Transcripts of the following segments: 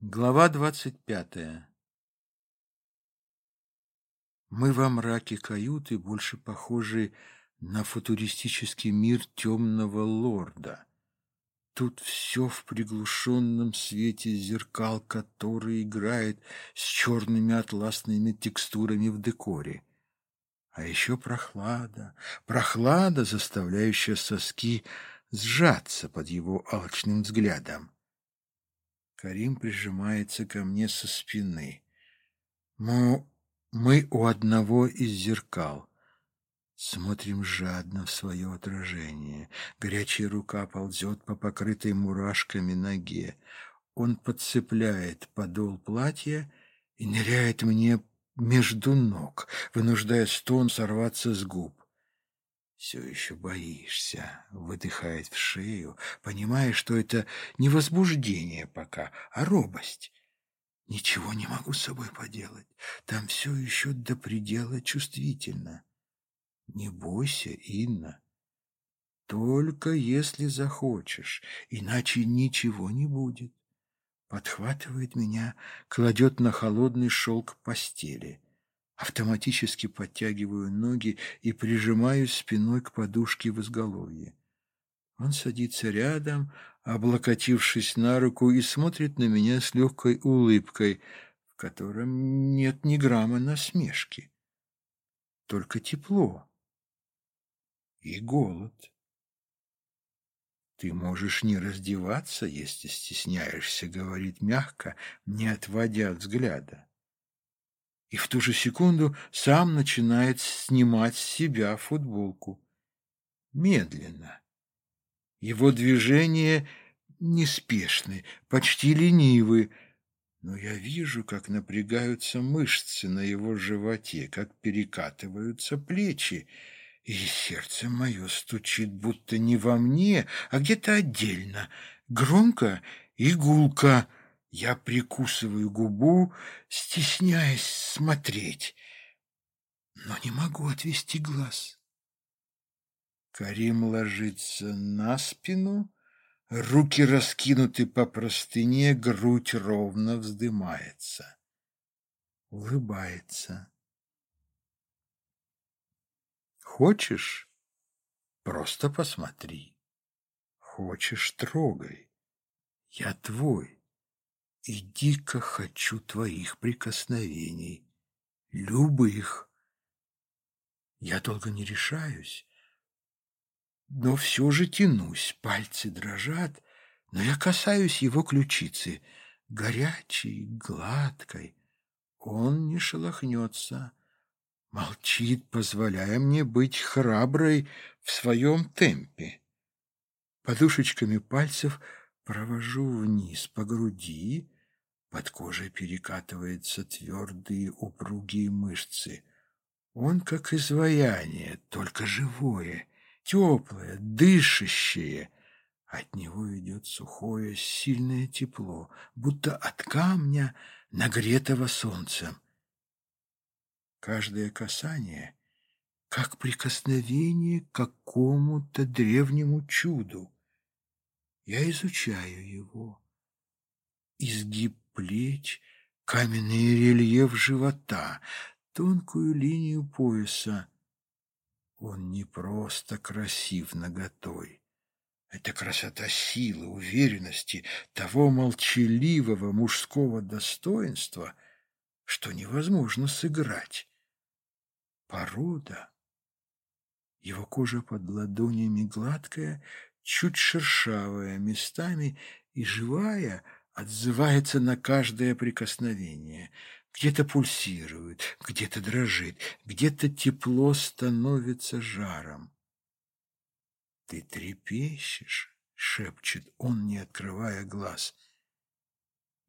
Глава двадцать пятая Мы во мраке каюты, больше похожи на футуристический мир темного лорда. Тут все в приглушенном свете зеркал, который играет с черными атласными текстурами в декоре. А еще прохлада, прохлада, заставляющая соски сжаться под его алчным взглядом. Карим прижимается ко мне со спины. Мы, мы у одного из зеркал. Смотрим жадно в свое отражение. Горячая рука ползет по покрытой мурашками ноге. Он подцепляет подол платья и ныряет мне между ног, вынуждая стон сорваться с губ. «Все еще боишься», — выдыхает в шею, понимая, что это не возбуждение пока, а робость. «Ничего не могу с собой поделать. Там все еще до предела чувствительно». «Не бойся, Инна. Только если захочешь, иначе ничего не будет». Подхватывает меня, кладет на холодный шелк постели. Автоматически подтягиваю ноги и прижимаюсь спиной к подушке в изголовье. Он садится рядом, облокотившись на руку, и смотрит на меня с легкой улыбкой, в котором нет ни грамма насмешки. Только тепло и голод. «Ты можешь не раздеваться, если стесняешься», — говорит мягко, не отводя взгляда и в ту же секунду сам начинает снимать с себя футболку. Медленно. Его движения неспешны, почти ленивы, но я вижу, как напрягаются мышцы на его животе, как перекатываются плечи, и сердце мое стучит будто не во мне, а где-то отдельно, громко и гулко, я прикусываю губу, стесняясь смотреть, но не могу отвести глаз. Карим ложится на спину, руки раскинуты по простыне, грудь ровно вздымается. Улыбается. Хочешь? Просто посмотри. Хочешь, трогай. Я твой и дико хочу твоих прикосновений, любых. Я долго не решаюсь, но все же тянусь, пальцы дрожат, но я касаюсь его ключицы, горячей, гладкой. Он не шелохнется, молчит, позволяя мне быть храброй в своем темпе. Подушечками пальцев провожу вниз по груди, под кожей перекатываются твердые упругие мышцы. Он как изваяние, только живое, теплое, дышащее. От него идет сухое, сильное тепло, будто от камня, нагретого солнцем. Каждое касание — как прикосновение к какому-то древнему чуду. Я изучаю его. Изгиб плеч, каменный рельеф живота, тонкую линию пояса. Он не просто красив наготой. Это красота силы, уверенности, того молчаливого мужского достоинства, что невозможно сыграть. Порода. Его кожа под ладонями гладкая, чуть шершавая местами и живая, отзывается на каждое прикосновение. Где-то пульсирует, где-то дрожит, где-то тепло становится жаром. «Ты трепещешь», — шепчет он, не открывая глаз.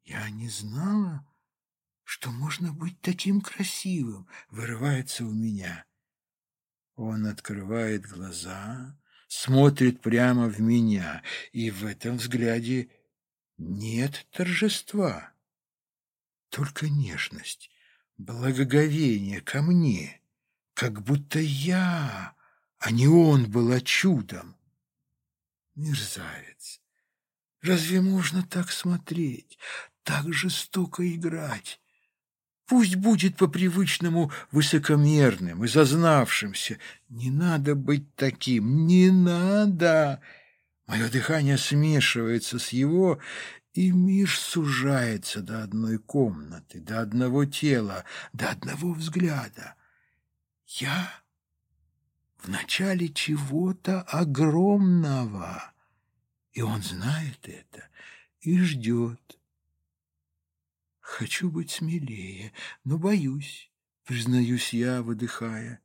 «Я не знала, что можно быть таким красивым», — вырывается у меня. Он открывает глаза, смотрит прямо в меня, и в этом взгляде нет торжества, только нежность, благоговение ко мне, как будто я, а не он была чудом. Мерзавец! Разве можно так смотреть? так жестоко играть? Пусть будет по-привычному высокомерным и зазнавшимся. Не надо быть таким, не надо. Мое дыхание смешивается с его, и мир сужается до одной комнаты, до одного тела, до одного взгляда. Я в начале чего-то огромного, и он знает это и ждет. Хочу быть смелее, но боюсь, признаюсь я, выдыхая.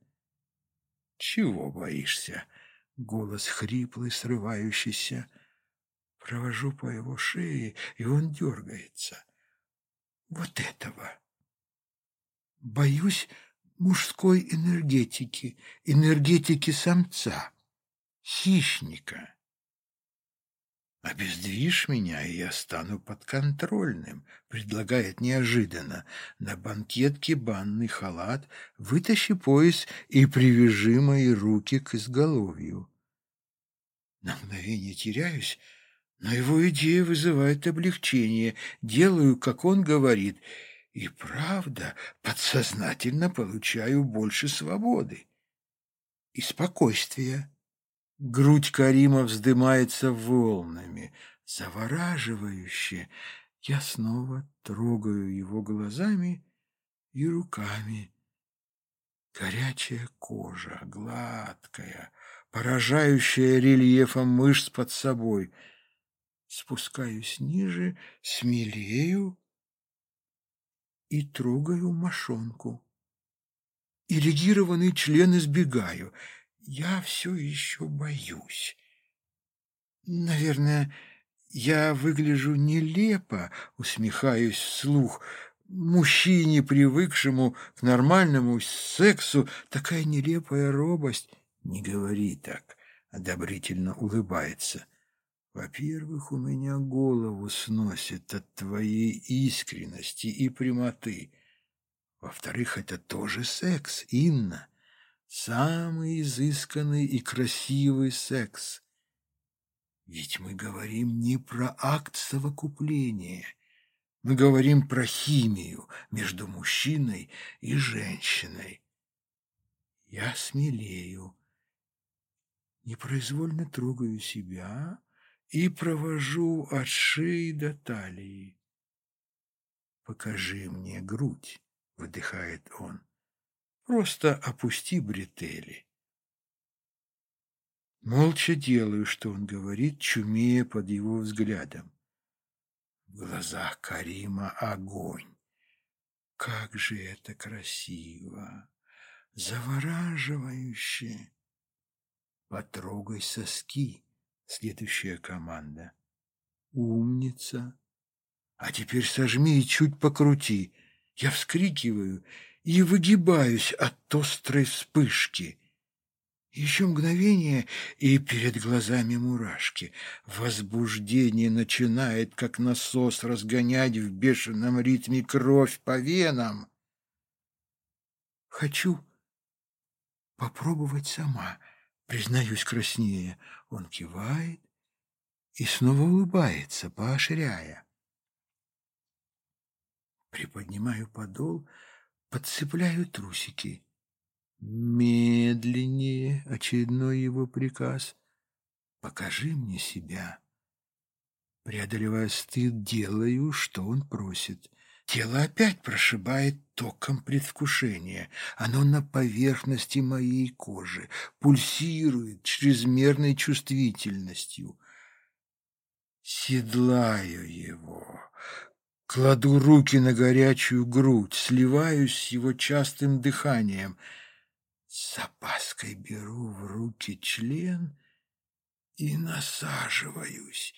Чего боишься? Голос хриплый, срывающийся. Провожу по его шее, и он дергается. Вот этого. Боюсь мужской энергетики, энергетики самца, хищника. «Обездвижь меня, и я стану подконтрольным», — предлагает неожиданно. «На банкетке банный халат, вытащи пояс и привяжи мои руки к изголовью». На мгновение теряюсь, но его идея вызывает облегчение. Делаю, как он говорит, и правда подсознательно получаю больше свободы и спокойствия. Грудь Карима вздымается волнами, завораживающе. Я снова трогаю его глазами и руками. Горячая кожа, гладкая, поражающая рельефом мышц под собой. Спускаюсь ниже, смелею и трогаю мошонку. Ирригированный член избегаю — я все еще боюсь. Наверное, я выгляжу нелепо, усмехаюсь вслух. Мужчине, привыкшему к нормальному сексу, такая нелепая робость. Не говори так, одобрительно улыбается. Во-первых, у меня голову сносит от твоей искренности и прямоты. Во-вторых, это тоже секс, Инна самый изысканный и красивый секс. Ведь мы говорим не про акт совокупления, мы говорим про химию между мужчиной и женщиной. Я смелею, непроизвольно трогаю себя и провожу от шеи до талии. «Покажи мне грудь», — выдыхает он. Просто опусти бретели. Молча делаю, что он говорит, чумея под его взглядом. В глазах Карима огонь. Как же это красиво, завораживающе. Потрогай соски. Следующая команда. Умница. А теперь сожми и чуть покрути. Я вскрикиваю и выгибаюсь от острой вспышки. Еще мгновение, и перед глазами мурашки. Возбуждение начинает, как насос, разгонять в бешеном ритме кровь по венам. Хочу попробовать сама, признаюсь краснее. Он кивает и снова улыбается, поощряя. Приподнимаю подол, подцепляю трусики. Медленнее, очередной его приказ. Покажи мне себя. Преодолевая стыд, делаю, что он просит. Тело опять прошибает током предвкушения. Оно на поверхности моей кожи, пульсирует чрезмерной чувствительностью. Седлаю его, Кладу руки на горячую грудь, сливаюсь с его частым дыханием. С опаской беру в руки член и насаживаюсь,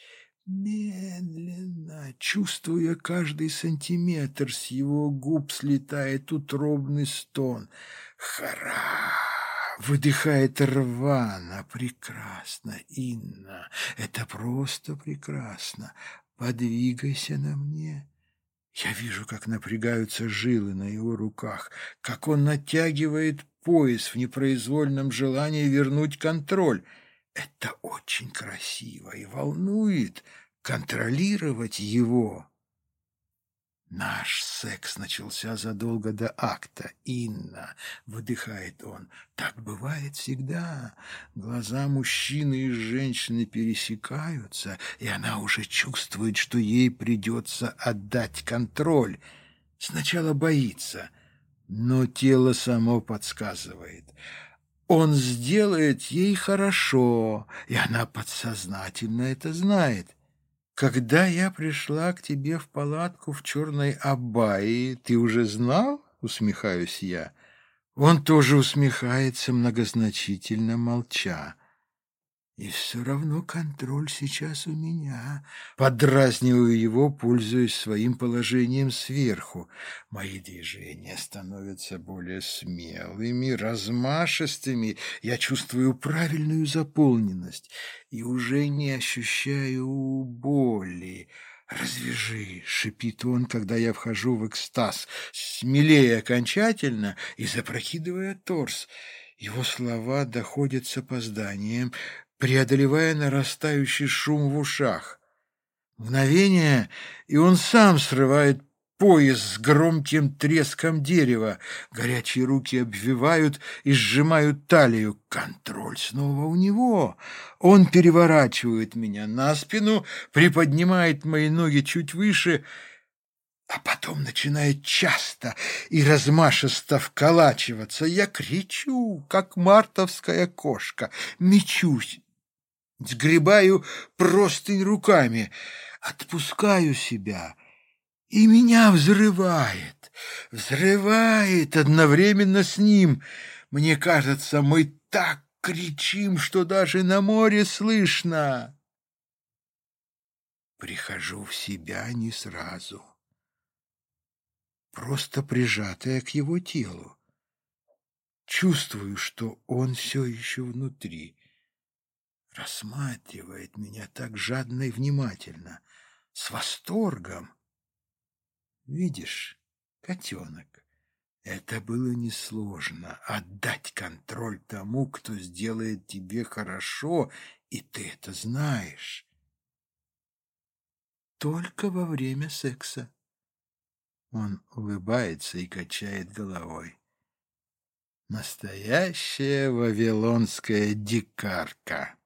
медленно, чувствуя каждый сантиметр, с его губ слетает утробный стон. Хара! Выдыхает рвано. Прекрасно, Инна. Это просто прекрасно. Подвигайся на мне. Я вижу, как напрягаются жилы на его руках, как он натягивает пояс в непроизвольном желании вернуть контроль. Это очень красиво и волнует контролировать его. Наш секс начался задолго до акта. Инна, выдыхает он, так бывает всегда. Глаза мужчины и женщины пересекаются, и она уже чувствует, что ей придется отдать контроль. Сначала боится, но тело само подсказывает. Он сделает ей хорошо, и она подсознательно это знает. Когда я пришла к тебе в палатку в черной абайи, ты уже знал? Усмехаюсь я. Он тоже усмехается, многозначительно молча. И все равно контроль сейчас у меня. Подразниваю его, пользуясь своим положением сверху. Мои движения становятся более смелыми, размашистыми. Я чувствую правильную заполненность и уже не ощущаю боли. «Развяжи!» — шипит он, когда я вхожу в экстаз, смелее окончательно и запрокидывая торс. Его слова доходят с опозданием, преодолевая нарастающий шум в ушах. Мгновение, и он сам срывает пояс с громким треском дерева. Горячие руки обвивают и сжимают талию. Контроль снова у него. Он переворачивает меня на спину, приподнимает мои ноги чуть выше — а потом начинает часто и размашисто вколачиваться. Я кричу, как мартовская кошка, мечусь, Сгребаю простынь руками, отпускаю себя, и меня взрывает, взрывает одновременно с ним. Мне кажется, мы так кричим, что даже на море слышно. Прихожу в себя не сразу, просто прижатая к его телу. Чувствую, что он все еще внутри рассматривает меня так жадно и внимательно, с восторгом. Видишь, котенок, это было несложно — отдать контроль тому, кто сделает тебе хорошо, и ты это знаешь. Только во время секса. Он улыбается и качает головой. Настоящая вавилонская дикарка.